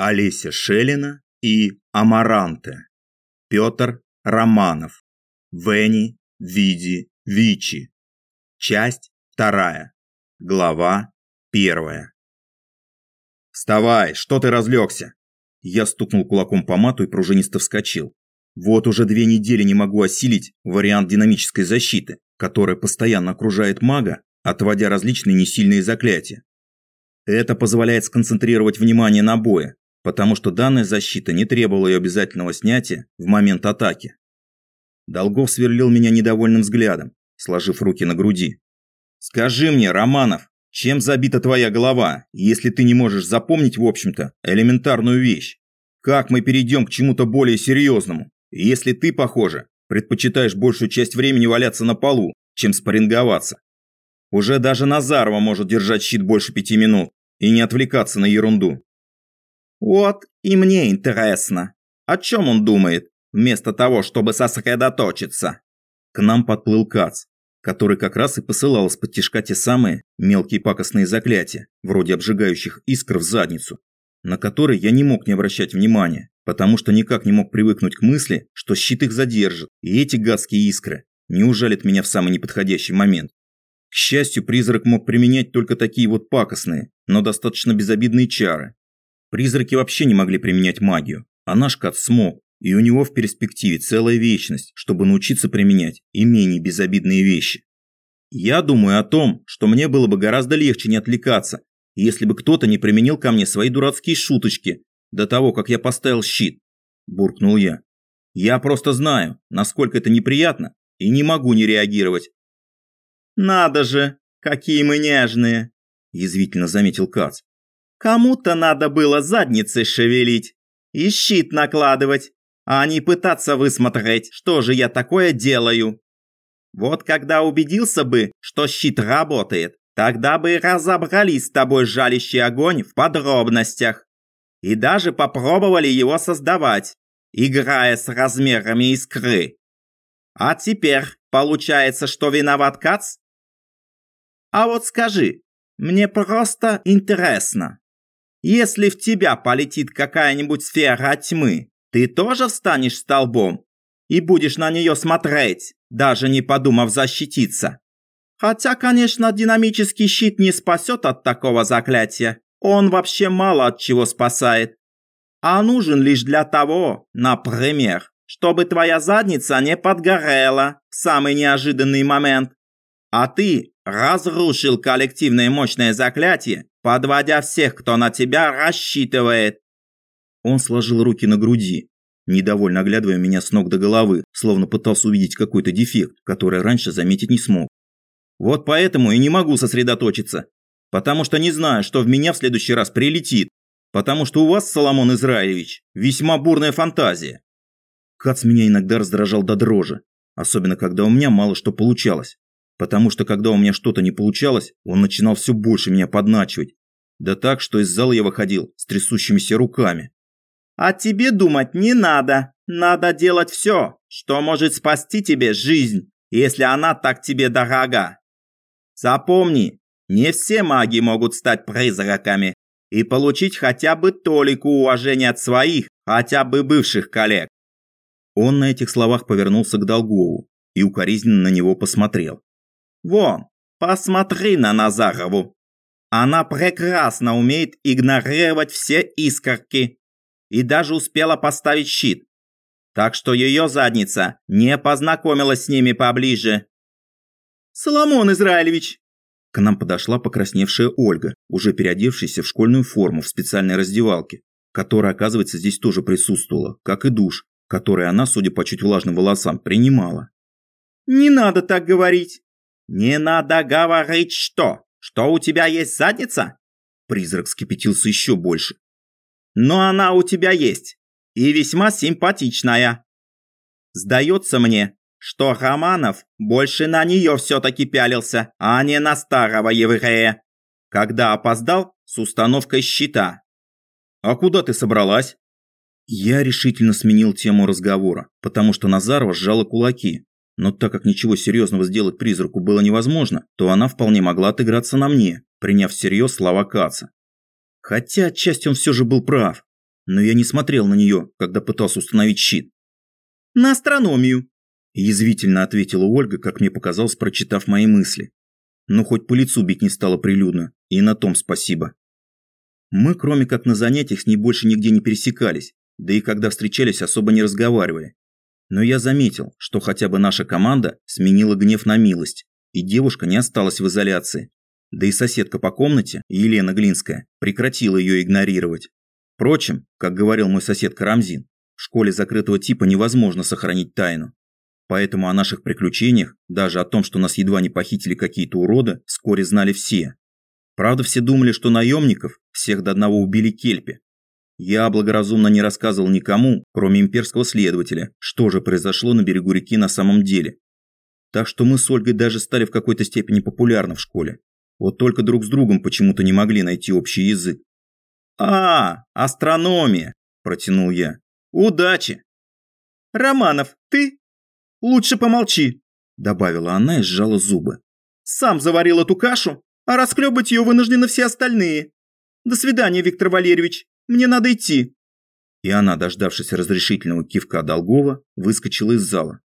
Олеся Шелина и Амаранте. Петр Романов. Вени Види Вичи. Часть вторая. Глава первая. «Вставай! Что ты разлегся?» Я стукнул кулаком по мату и пружинисто вскочил. Вот уже две недели не могу осилить вариант динамической защиты, которая постоянно окружает мага, отводя различные несильные заклятия. Это позволяет сконцентрировать внимание на бое, потому что данная защита не требовала ее обязательного снятия в момент атаки. Долгов сверлил меня недовольным взглядом, сложив руки на груди. «Скажи мне, Романов, чем забита твоя голова, если ты не можешь запомнить, в общем-то, элементарную вещь? Как мы перейдем к чему-то более серьезному, если ты, похоже, предпочитаешь большую часть времени валяться на полу, чем спарринговаться? Уже даже Назарова может держать щит больше пяти минут и не отвлекаться на ерунду. Вот и мне интересно, о чем он думает, вместо того, чтобы сосредоточиться. К нам подплыл Кац, который как раз и посылал из-под тишка те самые мелкие пакостные заклятия, вроде обжигающих искр в задницу, на которые я не мог не обращать внимания, потому что никак не мог привыкнуть к мысли, что щит их задержит, и эти гадские искры не ужалят меня в самый неподходящий момент. К счастью, призрак мог применять только такие вот пакостные, но достаточно безобидные чары. Призраки вообще не могли применять магию, а наш кот смог, и у него в перспективе целая вечность, чтобы научиться применять и менее безобидные вещи. Я думаю о том, что мне было бы гораздо легче не отвлекаться, если бы кто-то не применил ко мне свои дурацкие шуточки до того, как я поставил щит, буркнул я. Я просто знаю, насколько это неприятно, и не могу не реагировать. «Надо же, какие мы нежные!» – язвительно заметил Кац. «Кому-то надо было задницей шевелить и щит накладывать, а не пытаться высмотреть, что же я такое делаю. Вот когда убедился бы, что щит работает, тогда бы разобрались с тобой жалящий огонь в подробностях. И даже попробовали его создавать, играя с размерами искры. А теперь получается, что виноват Кац? А вот скажи, мне просто интересно. Если в тебя полетит какая-нибудь сфера тьмы, ты тоже встанешь столбом и будешь на нее смотреть, даже не подумав защититься. Хотя, конечно, динамический щит не спасет от такого заклятия. Он вообще мало от чего спасает. А нужен лишь для того, например, чтобы твоя задница не подгорела в самый неожиданный момент. А ты разрушил коллективное мощное заклятие, подводя всех, кто на тебя рассчитывает. Он сложил руки на груди, недовольно оглядывая меня с ног до головы, словно пытался увидеть какой-то дефект, который раньше заметить не смог. Вот поэтому и не могу сосредоточиться, потому что не знаю, что в меня в следующий раз прилетит, потому что у вас, Соломон Израилевич, весьма бурная фантазия. Кац меня иногда раздражал до дрожи, особенно когда у меня мало что получалось потому что когда у меня что-то не получалось, он начинал все больше меня подначивать. Да так, что из зала я выходил с трясущимися руками. «А тебе думать не надо. Надо делать все, что может спасти тебе жизнь, если она так тебе дорога. Запомни, не все маги могут стать призраками и получить хотя бы толику уважения от своих, хотя бы бывших коллег». Он на этих словах повернулся к Долгову и укоризненно на него посмотрел. Вон, посмотри на Назарову. Она прекрасно умеет игнорировать все искорки и даже успела поставить щит. Так что ее задница не познакомилась с ними поближе. «Соломон Израилевич!» К нам подошла покрасневшая Ольга, уже переодевшаяся в школьную форму в специальной раздевалке, которая, оказывается, здесь тоже присутствовала, как и душ, который она, судя по чуть влажным волосам, принимала. «Не надо так говорить!» «Не надо говорить что? Что у тебя есть задница?» Призрак скипятился еще больше. «Но она у тебя есть. И весьма симпатичная. Сдается мне, что Романов больше на нее все-таки пялился, а не на старого еврея, когда опоздал с установкой щита». «А куда ты собралась?» Я решительно сменил тему разговора, потому что Назарова сжала кулаки, но так как ничего серьезного сделать призраку было невозможно, то она вполне могла отыграться на мне, приняв всерьез слова Каца. Хотя отчасти он все же был прав. но я не смотрел на нее, когда пытался установить щит. «На астрономию», – язвительно ответила Ольга, как мне показалось, прочитав мои мысли. Но хоть по лицу бить не стало прилюдно, и на том спасибо. Мы, кроме как на занятиях, с ней больше нигде не пересекались, да и когда встречались, особо не разговаривали. Но я заметил, что хотя бы наша команда сменила гнев на милость, и девушка не осталась в изоляции. Да и соседка по комнате, Елена Глинская, прекратила ее игнорировать. Впрочем, как говорил мой сосед Карамзин, в школе закрытого типа невозможно сохранить тайну. Поэтому о наших приключениях, даже о том, что нас едва не похитили какие-то уроды, вскоре знали все. Правда, все думали, что наемников всех до одного убили кельпи. Я благоразумно не рассказывал никому, кроме имперского следователя, что же произошло на берегу реки на самом деле. Так что мы с Ольгой даже стали в какой-то степени популярны в школе. Вот только друг с другом почему-то не могли найти общий язык. «А, астрономия!» – протянул я. «Удачи!» «Романов, ты? Лучше помолчи!» – добавила она и сжала зубы. «Сам заварил эту кашу, а расклебать ее вынуждены все остальные. До свидания, Виктор Валерьевич, мне надо идти!» И она, дождавшись разрешительного кивка Долгова, выскочила из зала.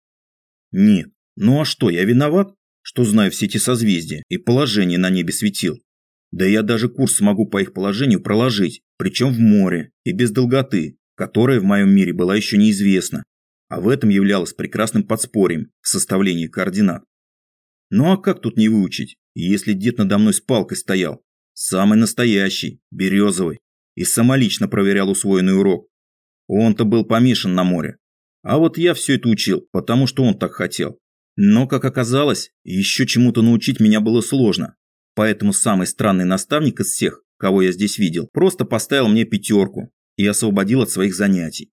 «Нет, ну а что, я виноват, что знаю все эти созвездия и положение на небе светил? Да я даже курс смогу по их положению проложить, причем в море и без долготы, которая в моем мире была еще неизвестна, а в этом являлась прекрасным подспорьем в составлении координат. Ну а как тут не выучить, если дед надо мной с палкой стоял? Самый настоящий, березовый, и самолично проверял усвоенный урок. Он-то был помешан на море. А вот я все это учил, потому что он так хотел. Но, как оказалось, еще чему-то научить меня было сложно, Поэтому самый странный наставник из всех, кого я здесь видел, просто поставил мне пятерку и освободил от своих занятий.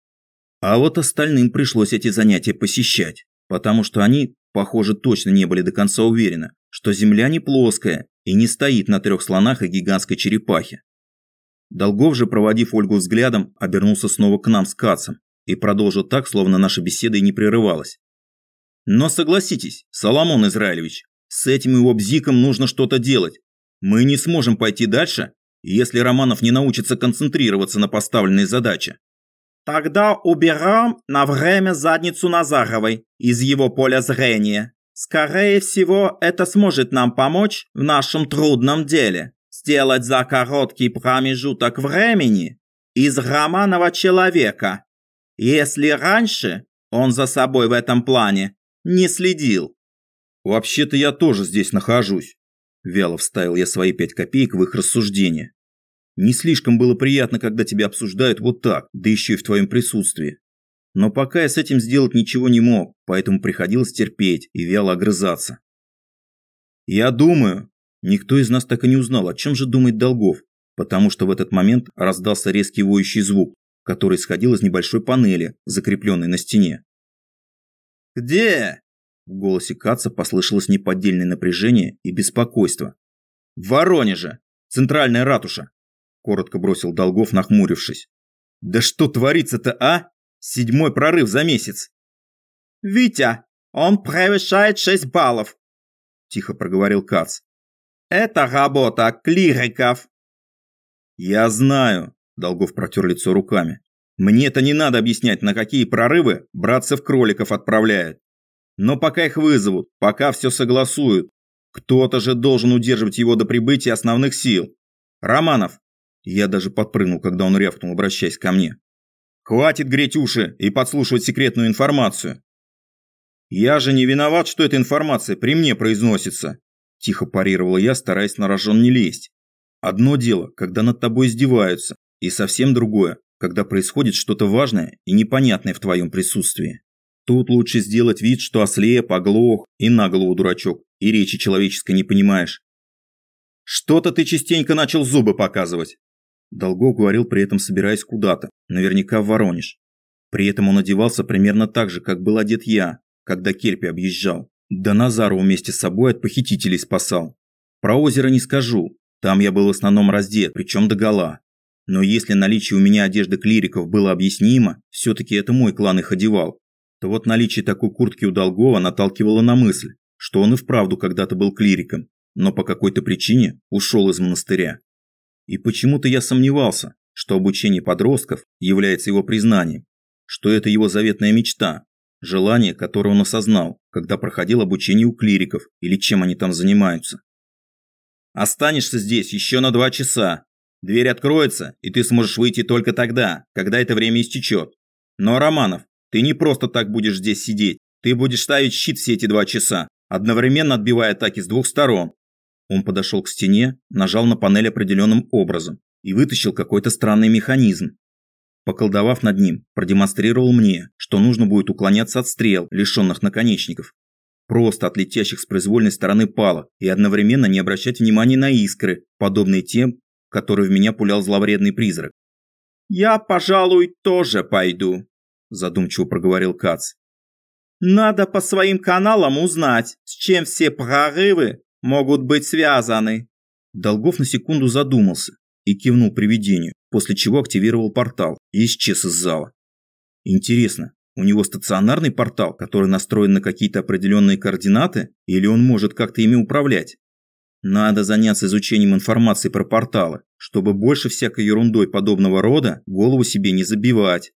А вот остальным пришлось эти занятия посещать, потому что они, похоже, точно не были до конца уверены, что Земля не плоская и не стоит на трех слонах и гигантской черепахе. Долгов же, проводив Ольгу взглядом, обернулся снова к нам с Кацем и продолжил так, словно наша беседа и не прерывалась. Но согласитесь, Соломон Израилевич, с этим его бзиком нужно что-то делать. Мы не сможем пойти дальше, если Романов не научится концентрироваться на поставленной задаче. Тогда уберем на время задницу Назаровой из его поля зрения. Скорее всего, это сможет нам помочь в нашем трудном деле. Сделать за короткий промежуток времени из Романова человека. Если раньше он за собой в этом плане не следил. «Вообще-то я тоже здесь нахожусь», – вяло вставил я свои пять копеек в их рассуждение. «Не слишком было приятно, когда тебя обсуждают вот так, да еще и в твоем присутствии. Но пока я с этим сделать ничего не мог, поэтому приходилось терпеть и вяло огрызаться. Я думаю, никто из нас так и не узнал, о чем же думает Долгов, потому что в этот момент раздался резкий воющий звук, который исходил из небольшой панели, закрепленной на стене. «Где?» В голосе Каца послышалось неподдельное напряжение и беспокойство. «В Воронеже! Центральная ратуша!» Коротко бросил Долгов, нахмурившись. «Да что творится-то, а? Седьмой прорыв за месяц!» «Витя, он превышает шесть баллов!» Тихо проговорил Кац. «Это работа клириков!» «Я знаю!» Долгов протер лицо руками. «Мне это не надо объяснять, на какие прорывы братцев-кроликов отправляют. Но пока их вызовут, пока все согласуют, кто-то же должен удерживать его до прибытия основных сил. Романов. Я даже подпрыгнул, когда он рявкнул, обращаясь ко мне. Хватит греть уши и подслушивать секретную информацию. Я же не виноват, что эта информация при мне произносится. Тихо парировала я, стараясь на рожон не лезть. Одно дело, когда над тобой издеваются, и совсем другое, когда происходит что-то важное и непонятное в твоем присутствии. Тут лучше сделать вид, что ослеп, оглох и на голову дурачок, и речи человеческой не понимаешь. Что-то ты частенько начал зубы показывать. Долгов говорил при этом, собираясь куда-то, наверняка в Воронеж. При этом он одевался примерно так же, как был одет я, когда Кельпи объезжал. Да Назару вместе с собой от похитителей спасал. Про озеро не скажу, там я был в основном раздет, причем догола. Но если наличие у меня одежды клириков было объяснимо, все-таки это мой клан их одевал, то вот наличие такой куртки у Долгова наталкивало на мысль, что он и вправду когда-то был клириком, но по какой-то причине ушел из монастыря. И почему-то я сомневался, что обучение подростков является его признанием, что это его заветная мечта, желание, которое он осознал, когда проходил обучение у клириков или чем они там занимаются. Останешься здесь еще на два часа. Дверь откроется, и ты сможешь выйти только тогда, когда это время истечет. Но, Романов, ты не просто так будешь здесь сидеть. Ты будешь ставить щит все эти два часа, одновременно отбивая атаки с двух сторон. Он подошел к стене, нажал на панель определенным образом и вытащил какой-то странный механизм. Поколдовав над ним, продемонстрировал мне, что нужно будет уклоняться от стрел, лишенных наконечников. Просто от летящих с произвольной стороны палок и одновременно не обращать внимания на искры, подобные тем, которые в меня пулял зловредный призрак. «Я, пожалуй, тоже пойду», – задумчиво проговорил Кац. «Надо по своим каналам узнать, с чем все прорывы могут быть связаны». Долгов на секунду задумался и кивнул привидению, после чего активировал портал и исчез из зала. Интересно, у него стационарный портал, который настроен на какие-то определенные координаты, или он может как-то ими управлять? Надо заняться изучением информации про порталы, чтобы больше всякой ерундой подобного рода голову себе не забивать.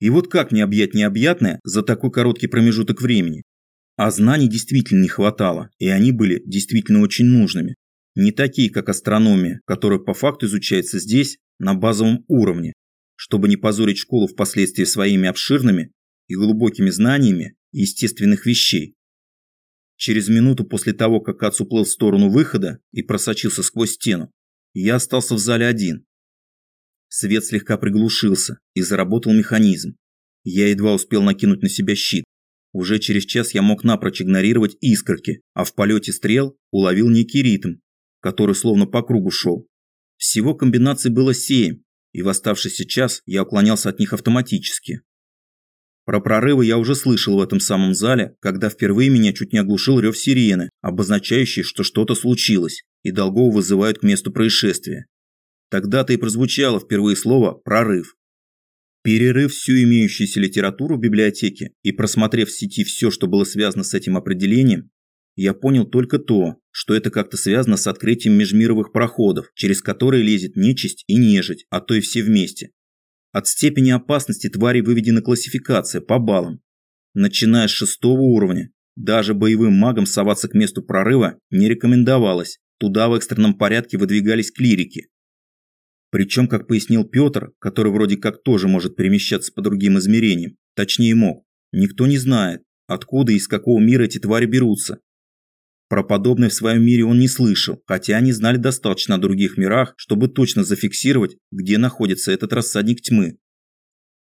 И вот как не объять необъятное за такой короткий промежуток времени? А знаний действительно не хватало, и они были действительно очень нужными. Не такие, как астрономия, которая по факту изучается здесь, на базовом уровне, чтобы не позорить школу впоследствии своими обширными и глубокими знаниями естественных вещей. Через минуту после того, как Ац уплыл в сторону выхода и просочился сквозь стену, я остался в зале один. Свет слегка приглушился и заработал механизм. Я едва успел накинуть на себя щит, уже через час я мог напрочь игнорировать искорки, а в полете стрел уловил некий ритм, который словно по кругу шел. Всего комбинаций было семь, и в оставшийся час я уклонялся от них автоматически. Про прорывы я уже слышал в этом самом зале, когда впервые меня чуть не оглушил рев сирены, обозначающий, что что-то случилось, и Долгова вызывают к месту происшествия. Тогда-то и прозвучало впервые слово «прорыв». Перерыв всю имеющуюся литературу в библиотеке и просмотрев в сети все, что было связано с этим определением, я понял только то, что это как-то связано с открытием межмировых проходов, через которые лезет нечисть и нежить, а то и все вместе. От степени опасности твари выведена классификация по баллам. Начиная с шестого уровня, даже боевым магам соваться к месту прорыва не рекомендовалось, туда в экстренном порядке выдвигались клирики, причем, как пояснил Петр, который вроде как тоже может перемещаться по другим измерениям, точнее мог, никто не знает, откуда и из какого мира эти твари берутся. Про подобное в своем мире он не слышал, хотя они знали достаточно о других мирах, чтобы точно зафиксировать, где находится этот рассадник тьмы.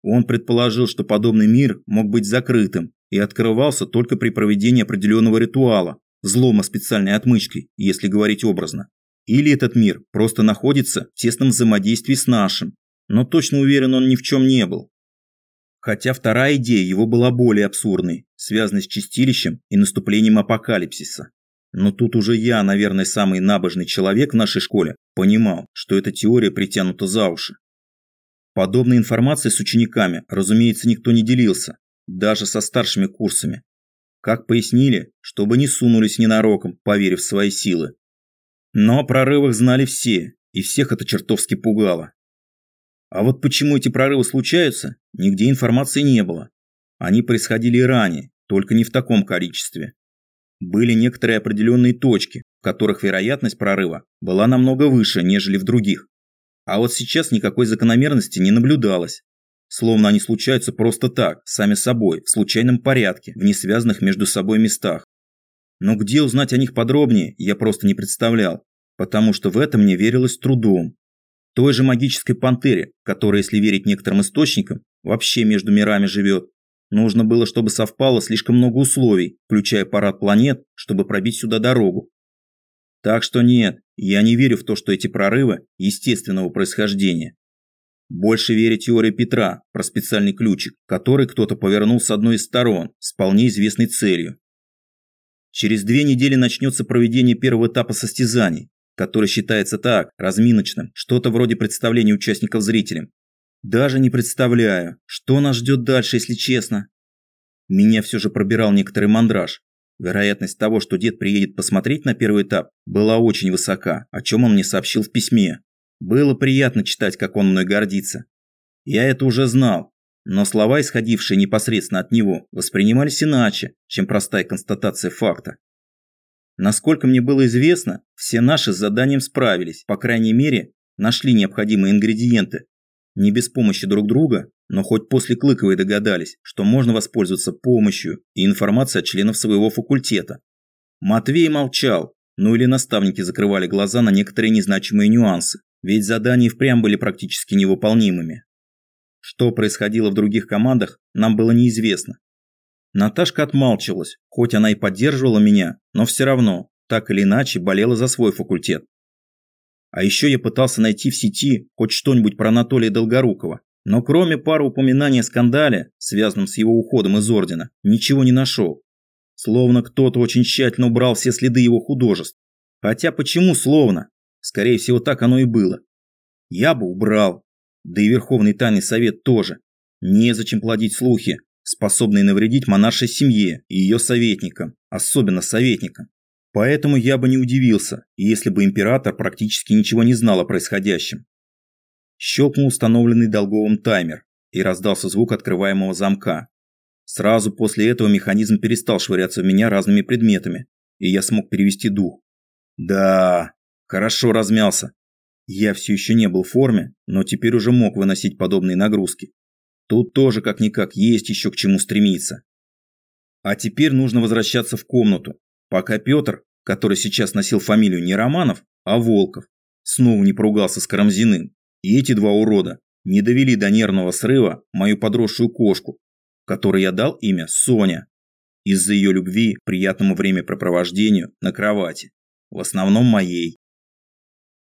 Он предположил, что подобный мир мог быть закрытым и открывался только при проведении определенного ритуала, взлома специальной отмычкой, если говорить образно. Или этот мир просто находится в тесном взаимодействии с нашим, но точно уверен он ни в чем не был. Хотя вторая идея его была более абсурдной, связанной с чистилищем и наступлением апокалипсиса. Но тут уже я, наверное, самый набожный человек в нашей школе, понимал, что эта теория притянута за уши. Подобной информацией с учениками, разумеется, никто не делился, даже со старшими курсами. Как пояснили, чтобы не сунулись ненароком, поверив в свои силы. Но о прорывах знали все, и всех это чертовски пугало. А вот почему эти прорывы случаются, нигде информации не было. Они происходили и ранее, только не в таком количестве. Были некоторые определенные точки, в которых вероятность прорыва была намного выше, нежели в других. А вот сейчас никакой закономерности не наблюдалось. Словно они случаются просто так, сами собой, в случайном порядке, в несвязанных между собой местах. Но где узнать о них подробнее, я просто не представлял, потому что в это мне верилось трудом. Той же магической пантере, которая, если верить некоторым источникам, вообще между мирами живет, нужно было, чтобы совпало слишком много условий, включая парад планет, чтобы пробить сюда дорогу. Так что нет, я не верю в то, что эти прорывы естественного происхождения. Больше верю теории Петра про специальный ключик, который кто-то повернул с одной из сторон с вполне известной целью. Через две недели начнется проведение первого этапа состязаний, который считается так, разминочным, что-то вроде представления участников зрителям. Даже не представляю, что нас ждет дальше, если честно. Меня все же пробирал некоторый мандраж. Вероятность того, что дед приедет посмотреть на первый этап, была очень высока, о чем он мне сообщил в письме. Было приятно читать, как он мной гордится. Я это уже знал, но слова, исходившие непосредственно от него, воспринимались иначе, чем простая констатация факта. Насколько мне было известно, все наши с заданием справились, по крайней мере, нашли необходимые ингредиенты. Не без помощи друг друга, но хоть после Клыковой догадались, что можно воспользоваться помощью и информацией от членов своего факультета. Матвей молчал, ну или наставники закрывали глаза на некоторые незначимые нюансы, ведь задания впрямь были практически невыполнимыми. Что происходило в других командах, нам было неизвестно. Наташка отмалчивалась, хоть она и поддерживала меня, но все равно, так или иначе, болела за свой факультет. А еще я пытался найти в сети хоть что-нибудь про Анатолия Долгорукова, но кроме пары упоминаний о скандале, связанном с его уходом из Ордена, ничего не нашел. Словно кто-то очень тщательно убрал все следы его художеств. Хотя почему словно? Скорее всего, так оно и было. Я бы убрал. Да и Верховный Тайный Совет тоже. Незачем плодить слухи, способные навредить монаршей семье и ее советникам, особенно советникам. Поэтому я бы не удивился, если бы император практически ничего не знал о происходящем. Щелкнул установленный долговым таймер, и раздался звук открываемого замка. Сразу после этого механизм перестал швыряться в меня разными предметами, и я смог перевести дух. Да, хорошо размялся. Я все еще не был в форме, но теперь уже мог выносить подобные нагрузки. Тут тоже как-никак есть еще к чему стремиться. А теперь нужно возвращаться в комнату, пока Петр, который сейчас носил фамилию не Романов, а Волков, снова не поругался с Карамзиным. И эти два урода не довели до нервного срыва мою подросшую кошку, которой я дал имя Соня, из-за ее любви к приятному времяпрепровождению на кровати, в основном моей.